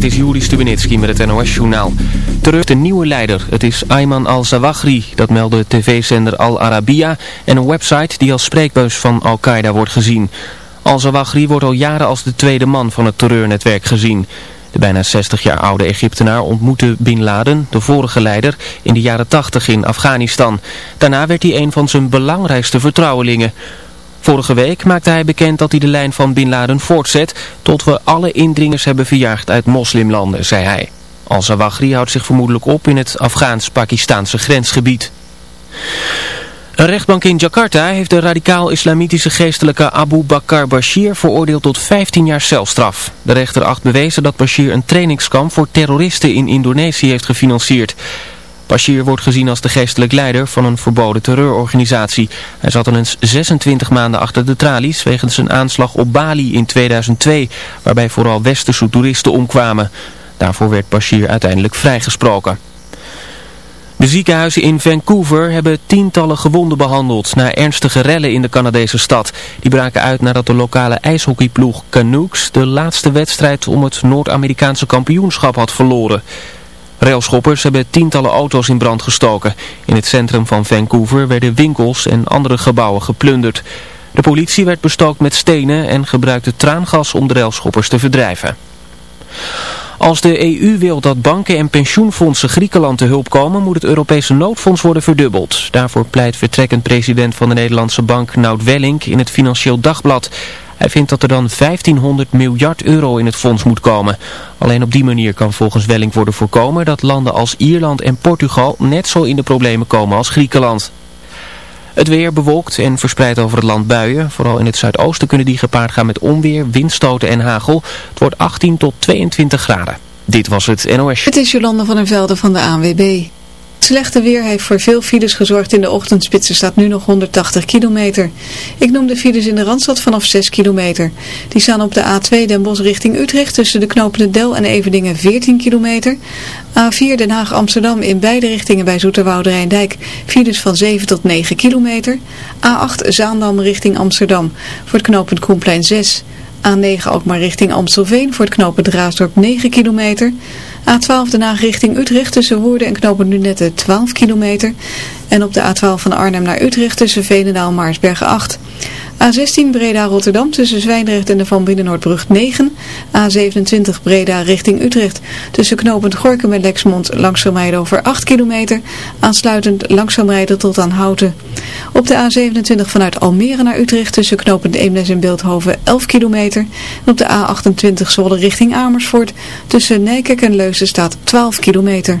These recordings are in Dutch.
Dit is Juri Stubenitski met het NOS-journaal. Terug de nieuwe leider. Het is Ayman al-Zawahri. Dat meldde tv-zender Al Arabiya en een website die als spreekbuis van Al-Qaeda wordt gezien. Al-Zawahri wordt al jaren als de tweede man van het terreurnetwerk gezien. De bijna 60 jaar oude Egyptenaar ontmoette Bin Laden, de vorige leider, in de jaren 80 in Afghanistan. Daarna werd hij een van zijn belangrijkste vertrouwelingen. Vorige week maakte hij bekend dat hij de lijn van Bin Laden voortzet tot we alle indringers hebben verjaagd uit moslimlanden, zei hij. Al-Zawahri houdt zich vermoedelijk op in het Afghaans-Pakistaanse grensgebied. Een rechtbank in Jakarta heeft de radicaal-islamitische geestelijke Abu Bakr Bashir veroordeeld tot 15 jaar celstraf. De rechter acht bewezen dat Bashir een trainingskamp voor terroristen in Indonesië heeft gefinancierd. Bashir wordt gezien als de geestelijk leider van een verboden terreurorganisatie. Hij zat al eens 26 maanden achter de tralies wegens een aanslag op Bali in 2002, waarbij vooral westerse toeristen omkwamen. Daarvoor werd Bashir uiteindelijk vrijgesproken. De ziekenhuizen in Vancouver hebben tientallen gewonden behandeld na ernstige rellen in de Canadese stad. Die braken uit nadat de lokale ijshockeyploeg Canucks de laatste wedstrijd om het Noord-Amerikaanse kampioenschap had verloren. Railschoppers hebben tientallen auto's in brand gestoken. In het centrum van Vancouver werden winkels en andere gebouwen geplunderd. De politie werd bestookt met stenen en gebruikte traangas om de railschoppers te verdrijven. Als de EU wil dat banken en pensioenfondsen Griekenland te hulp komen, moet het Europese noodfonds worden verdubbeld. Daarvoor pleit vertrekkend president van de Nederlandse bank Nout Welling in het Financieel Dagblad. Hij vindt dat er dan 1500 miljard euro in het fonds moet komen. Alleen op die manier kan volgens Welling worden voorkomen dat landen als Ierland en Portugal net zo in de problemen komen als Griekenland. Het weer bewolkt en verspreid over het land buien. Vooral in het zuidoosten kunnen die gepaard gaan met onweer, windstoten en hagel. Het wordt 18 tot 22 graden. Dit was het NOS. Het is Jolande van der Velde van de ANWB slechte weer heeft voor veel files gezorgd. In de ochtendspitsen staat nu nog 180 kilometer. Ik noem de files in de Randstad vanaf 6 kilometer. Die staan op de A2 Den Bosch richting Utrecht tussen de knopende Del en Eveningen 14 kilometer. A4 Den Haag Amsterdam in beide richtingen bij Zoeterwoude Rijndijk. Files van 7 tot 9 kilometer. A8 Zaandam richting Amsterdam voor het knooppunt Koenplein 6 A9 ook maar richting Amstelveen voor het knooppunt Raasdorp 9 kilometer. A12 daarna richting Utrecht tussen Woerden en knooppunt Lunette 12 kilometer. En op de A12 van Arnhem naar Utrecht tussen Veenendaal en Maarsbergen 8. A16 Breda-Rotterdam tussen Zwijndrecht en de Van Binnenoordbrug 9. A27 Breda richting Utrecht tussen knooppunt Gorkum en Lexmond langzaam rijden over 8 kilometer. Aansluitend langzaam rijden tot aan Houten. Op de A27 vanuit Almere naar Utrecht tussen knooppunt Eemnes en Beeldhoven 11 kilometer. En op de A28 Zwolle richting Amersfoort tussen Nijkerk en Leusden staat 12 kilometer.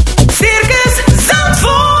Circus Zandvoort.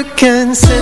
you can say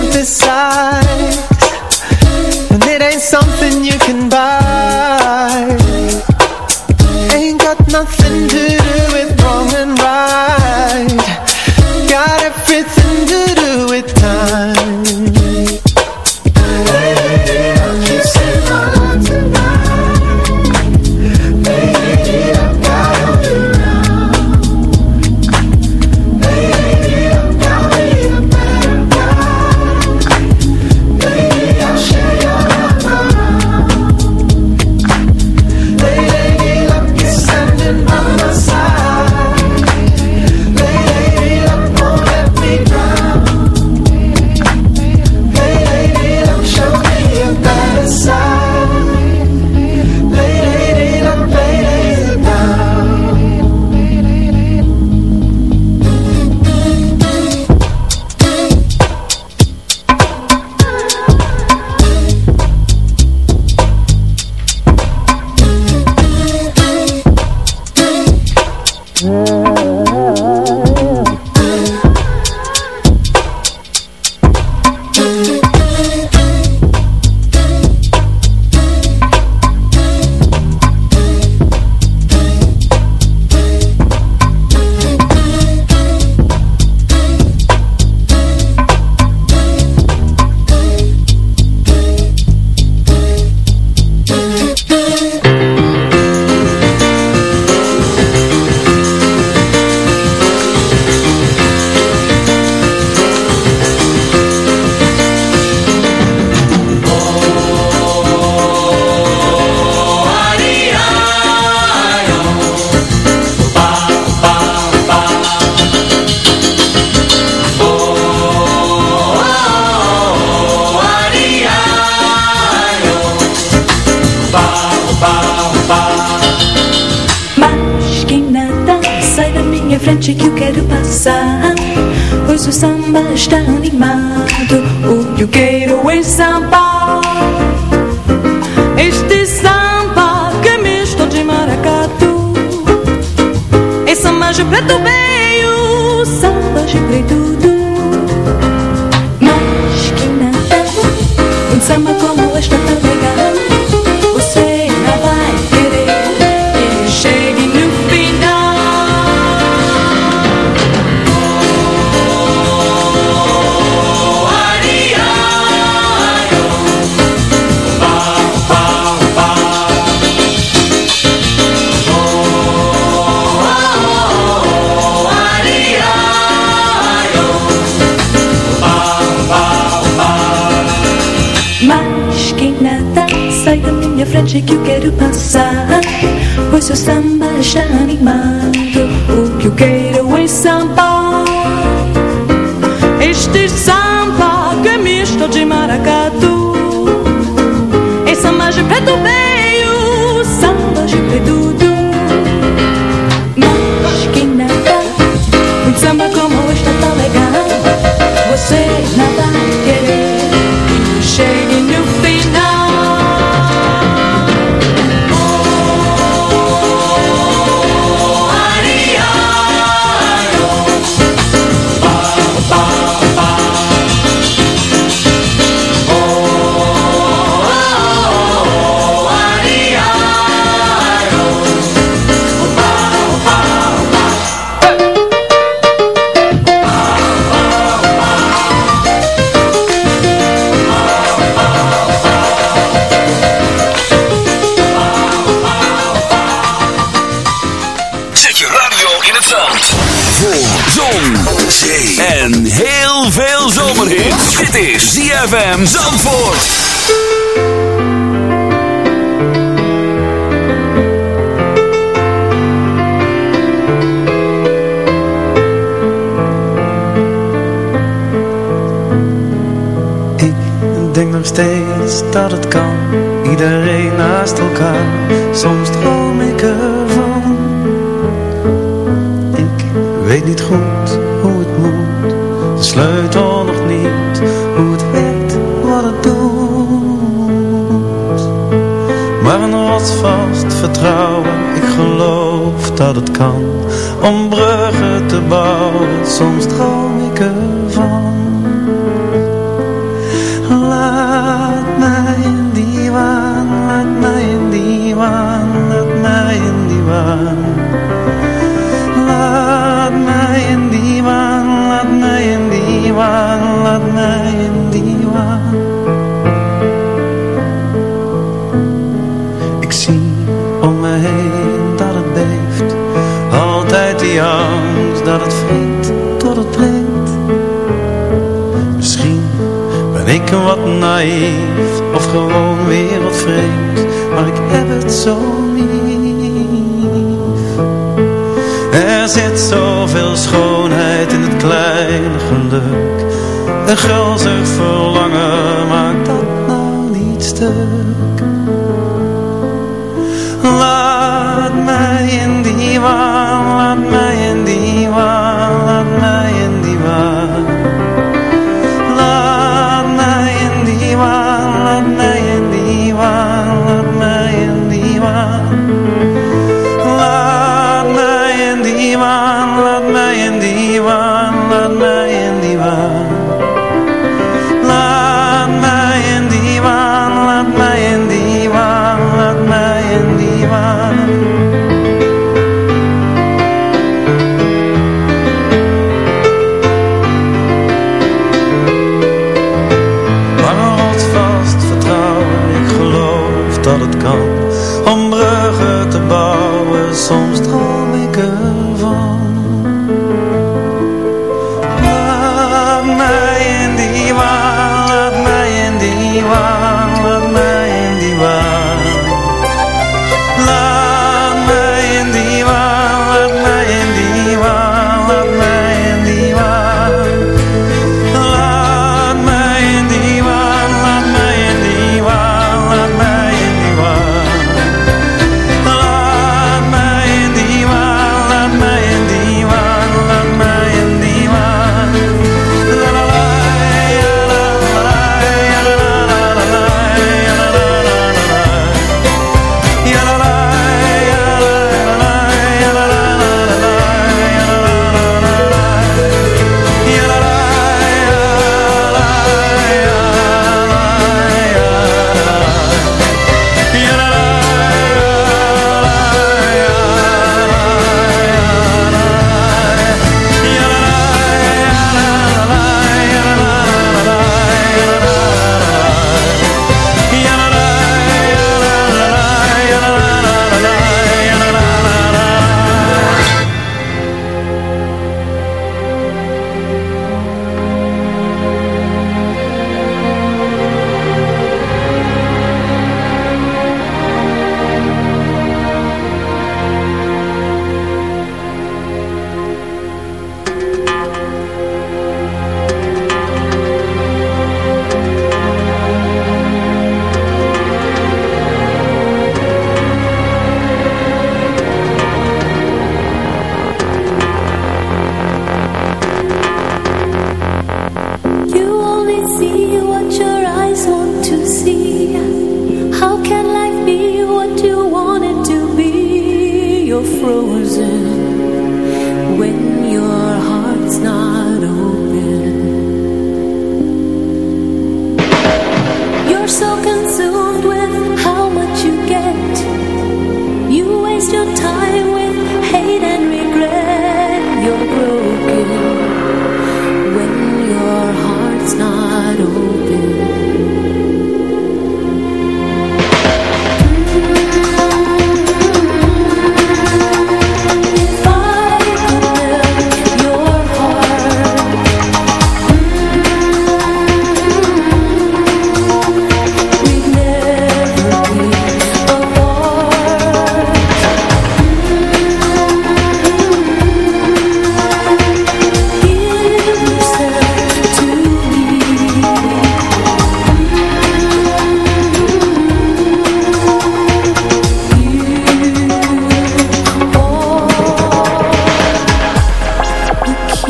passa. Hoje o samba está animado. O que eu quero é samba. Este samba que é misto de maracatu. É samba de preto veio, samba de preto do. Na esquina tem um samba com que eu quero passar. Pois o samba já animado, o que eu quero. Dit is ZFM Zandvoort. Ik denk nog steeds dat het kan. Iedereen naast elkaar. Soms droom ik ervan. Ik weet niet goed hoe het moet. De sleutel vertrouwen, ik geloof dat het kan Om bruggen te bouwen, soms droom ik ervan. Wat naïef of gewoon weer wat vreemd, maar ik heb het zo lief. Er zit zoveel schoonheid in het kleine geluk. Een gulzig verlangen maakt dat nou niet stuk. Laat mij in die waarde.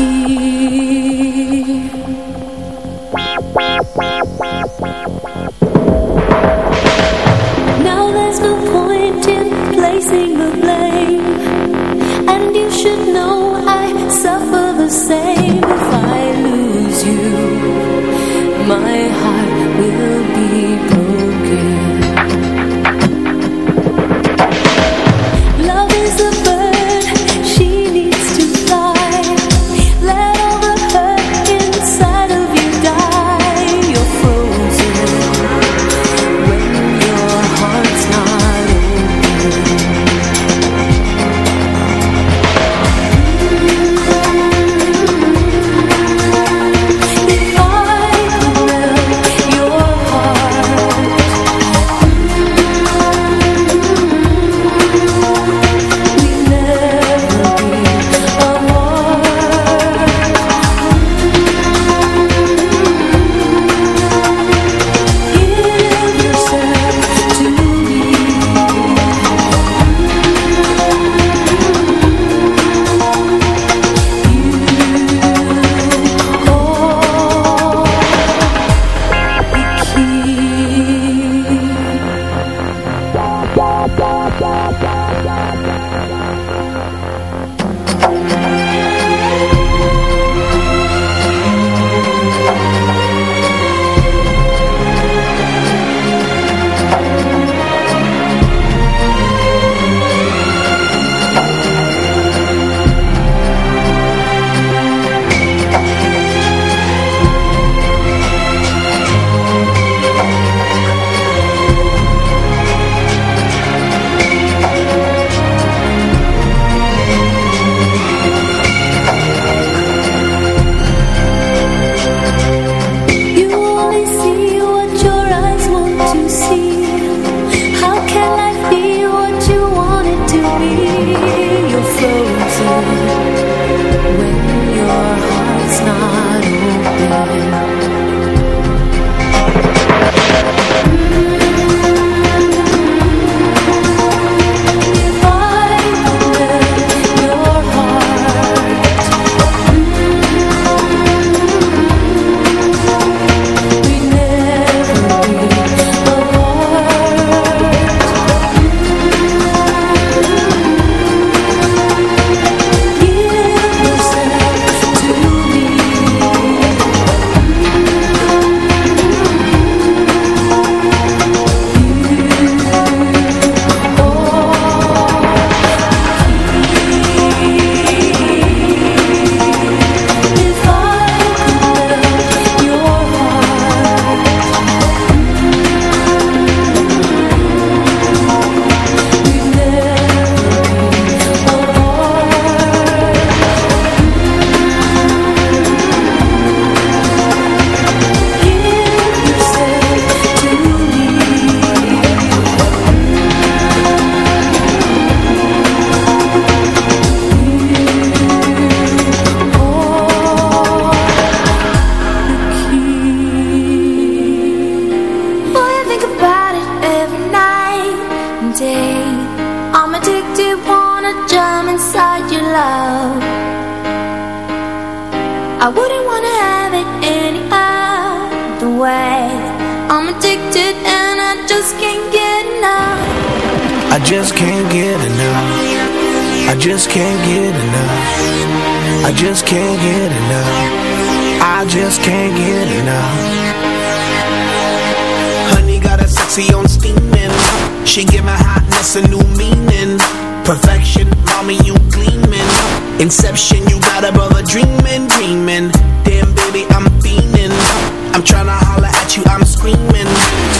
here. I wouldn't wanna have it any other way. I'm addicted and I just can't get enough. I just can't get enough. I just can't get enough. I just can't get enough. I just can't get enough. Honey got sexy on She give hotness a new meaning. Perfection, mommy you gleaming Inception, you got a brother dreaming, dreaming. Damn, baby, I'm fiending. I'm tryna holler at you, I'm screaming.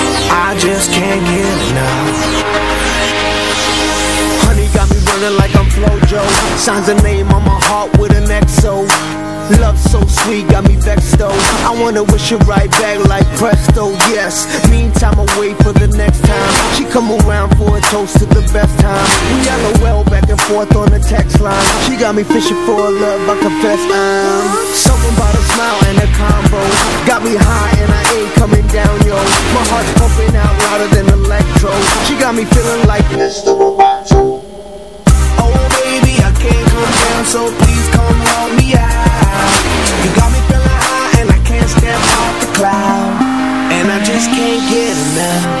I just can't get enough. Honey got me running like I'm Flojo. Signs a name on my heart with an XO. Love so sweet, got me vexed though. I wanna wish it right back like presto, yes. Meantime, I wait for the next time. She come around for a toast to the best time. We LOL back and forth on the text line. She got me fishing for love, I confess I'm Something smile and a combo. Got me high and I ain't coming down, yo. My heart's pumping out louder than electro. She got me feeling like Mr. Roboto. Oh baby, I can't come down, so please come help me out. You got me feeling high and I can't step off the cloud, and I just can't get enough.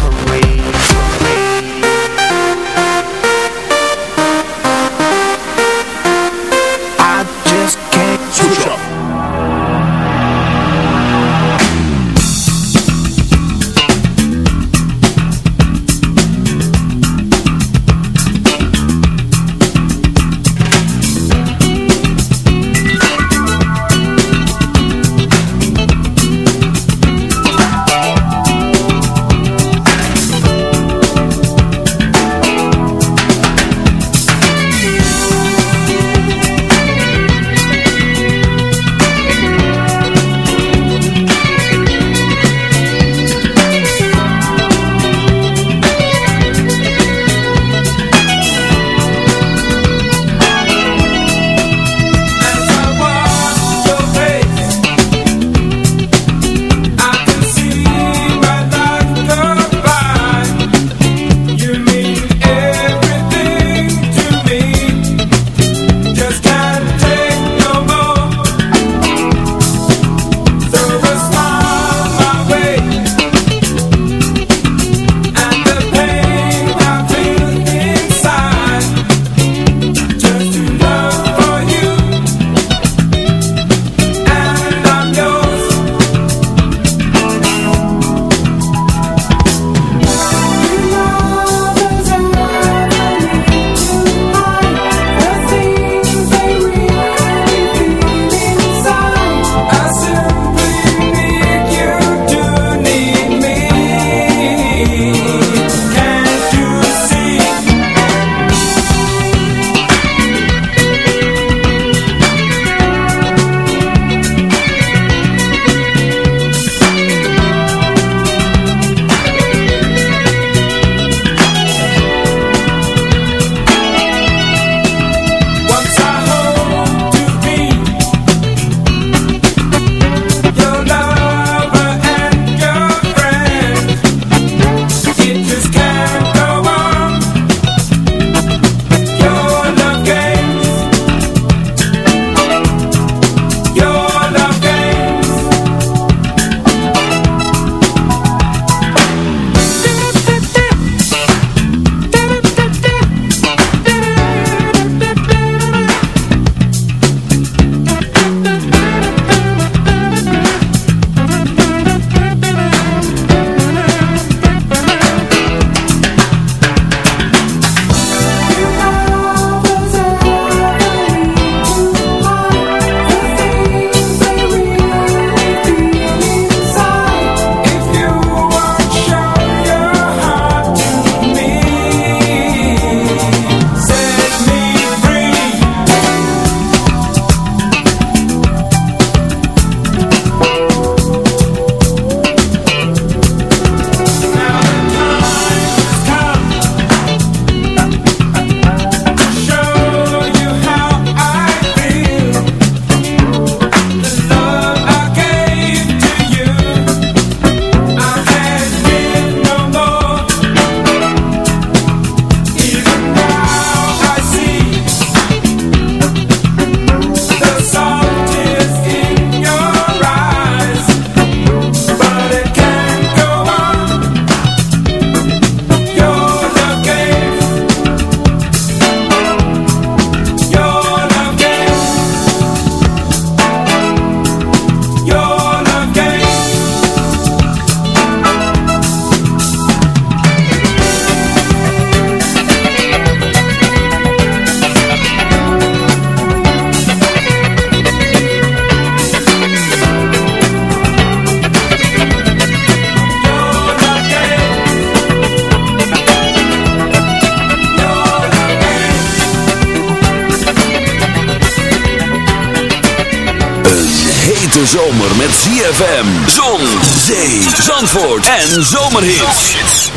zomer met ZFM. Zon, zee, zandvoort en zomerhits.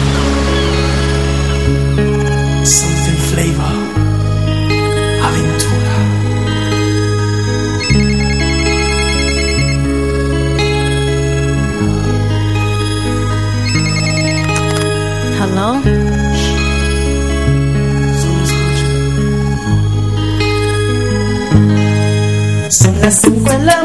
Something flavor. Aventura. Hallo. Las cinco en la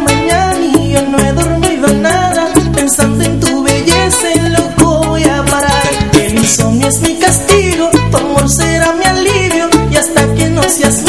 gracias.